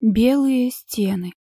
Белые стены.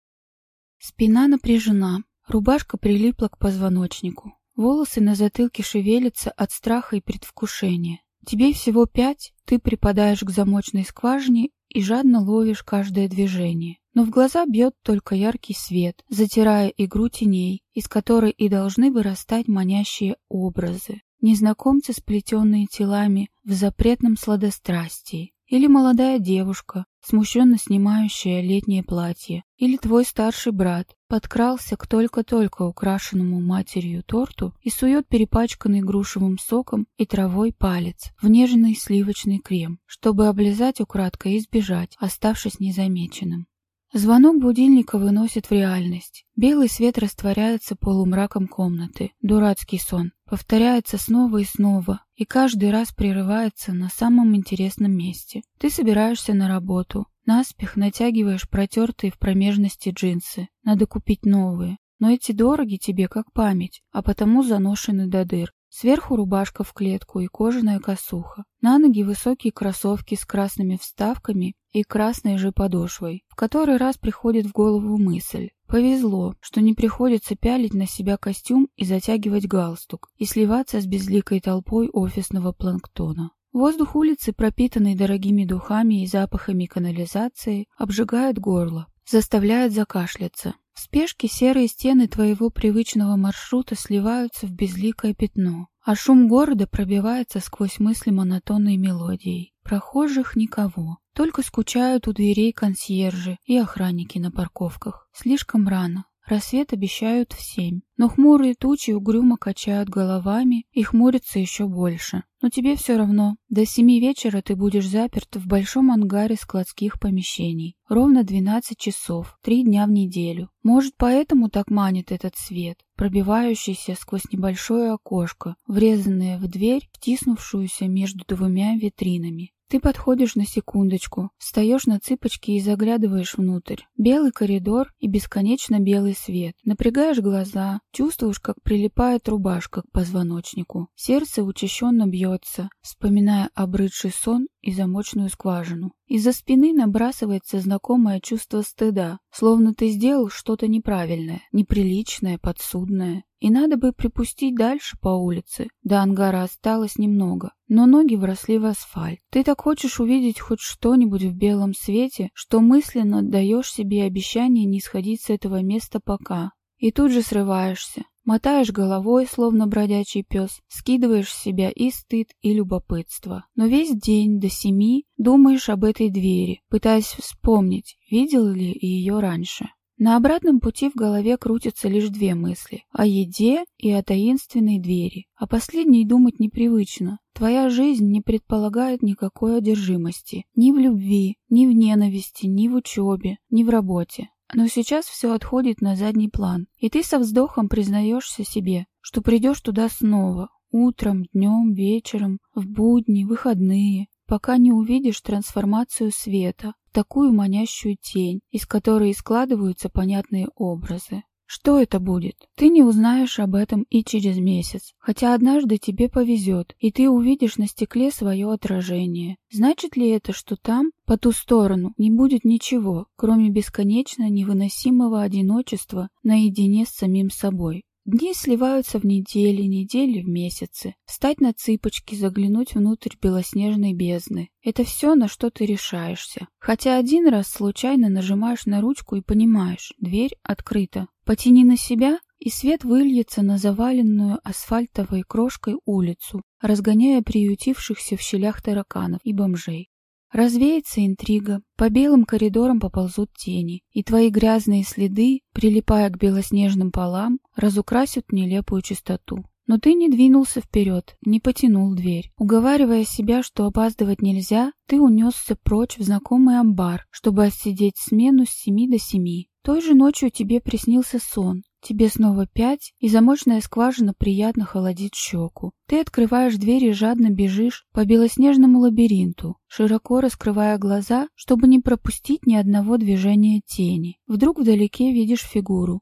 Спина напряжена, рубашка прилипла к позвоночнику. Волосы на затылке шевелятся от страха и предвкушения. Тебе всего пять, ты припадаешь к замочной скважине и жадно ловишь каждое движение. Но в глаза бьет только яркий свет, затирая игру теней, из которой и должны вырастать манящие образы. Незнакомцы, сплетенные телами в запретном сладострастии, или молодая девушка, смущенно снимающая летнее платье. Или твой старший брат подкрался к только-только украшенному матерью торту и сует перепачканный грушевым соком и травой палец в нежный сливочный крем, чтобы облизать украдкой и сбежать, оставшись незамеченным. Звонок будильника выносит в реальность. Белый свет растворяется полумраком комнаты. Дурацкий сон. Повторяется снова и снова, и каждый раз прерывается на самом интересном месте. Ты собираешься на работу, наспех натягиваешь протертые в промежности джинсы. Надо купить новые. Но эти дороги тебе как память, а потому заношены до дыр. Сверху рубашка в клетку и кожаная косуха. На ноги высокие кроссовки с красными вставками и красной же подошвой. В который раз приходит в голову мысль. Повезло, что не приходится пялить на себя костюм и затягивать галстук, и сливаться с безликой толпой офисного планктона. Воздух улицы, пропитанный дорогими духами и запахами канализации, обжигает горло, заставляет закашляться. В спешке серые стены твоего привычного маршрута сливаются в безликое пятно, а шум города пробивается сквозь мысли монотонной мелодией. Прохожих никого, только скучают у дверей консьержи и охранники на парковках. Слишком рано, Рассвет обещают в семь, но хмурые тучи угрюмо качают головами и хмурятся еще больше. Но тебе все равно. До семи вечера ты будешь заперт в большом ангаре складских помещений. Ровно двенадцать часов, три дня в неделю. Может, поэтому так манит этот свет, пробивающийся сквозь небольшое окошко, врезанное в дверь, втиснувшуюся между двумя витринами. Ты подходишь на секундочку, встаешь на цыпочки и заглядываешь внутрь. Белый коридор и бесконечно белый свет. Напрягаешь глаза, чувствуешь, как прилипает рубашка к позвоночнику. Сердце учащенно бьется, вспоминая обрыдший сон и замочную скважину. Из-за спины набрасывается знакомое чувство стыда, словно ты сделал что-то неправильное, неприличное, подсудное. И надо бы припустить дальше по улице. До ангара осталось немного, но ноги вросли в асфальт. Ты так хочешь увидеть хоть что-нибудь в белом свете, что мысленно даешь себе обещание не сходить с этого места пока. И тут же срываешься. Мотаешь головой, словно бродячий пес, скидываешь с себя и стыд, и любопытство. Но весь день до семи думаешь об этой двери, пытаясь вспомнить, видел ли ее раньше. На обратном пути в голове крутятся лишь две мысли – о еде и о таинственной двери. О последней думать непривычно. Твоя жизнь не предполагает никакой одержимости. Ни в любви, ни в ненависти, ни в учебе, ни в работе. Но сейчас все отходит на задний план, и ты со вздохом признаешься себе, что придешь туда снова, утром, днем, вечером, в будни, выходные, пока не увидишь трансформацию света, такую манящую тень, из которой складываются понятные образы. Что это будет? Ты не узнаешь об этом и через месяц, хотя однажды тебе повезет, и ты увидишь на стекле свое отражение. Значит ли это, что там, по ту сторону, не будет ничего, кроме бесконечно невыносимого одиночества наедине с самим собой? Дни сливаются в недели, недели в месяцы. Встать на цыпочки, заглянуть внутрь белоснежной бездны. Это все, на что ты решаешься. Хотя один раз случайно нажимаешь на ручку и понимаешь, дверь открыта. Потяни на себя, и свет выльется на заваленную асфальтовой крошкой улицу, разгоняя приютившихся в щелях тараканов и бомжей. Развеется интрига, по белым коридорам поползут тени, и твои грязные следы, прилипая к белоснежным полам, разукрасят нелепую чистоту. Но ты не двинулся вперед, не потянул дверь. Уговаривая себя, что опаздывать нельзя, ты унесся прочь в знакомый амбар, чтобы отсидеть смену с семи до семи. Той же ночью тебе приснился сон, Тебе снова пять, и замочная скважина приятно холодит щеку. Ты открываешь дверь и жадно бежишь по белоснежному лабиринту, широко раскрывая глаза, чтобы не пропустить ни одного движения тени. Вдруг вдалеке видишь фигуру.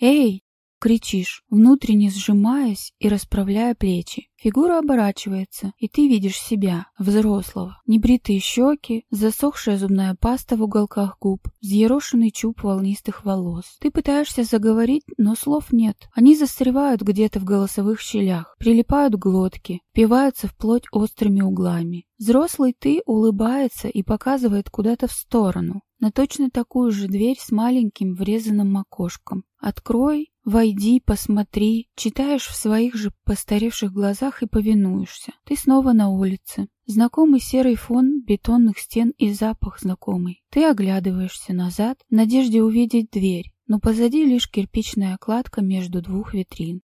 «Эй!» Кричишь, внутренне сжимаясь и расправляя плечи. Фигура оборачивается, и ты видишь себя, взрослого. Небритые щеки, засохшая зубная паста в уголках губ, взъерошенный чуб волнистых волос. Ты пытаешься заговорить, но слов нет. Они застревают где-то в голосовых щелях, прилипают к глотке, впиваются в плоть острыми углами. Взрослый ты улыбается и показывает куда-то в сторону, на точно такую же дверь с маленьким врезанным окошком. Открой, войди, посмотри, читаешь в своих же постаревших глазах и повинуешься. Ты снова на улице. Знакомый серый фон бетонных стен и запах знакомый. Ты оглядываешься назад в надежде увидеть дверь, но позади лишь кирпичная кладка между двух витрин.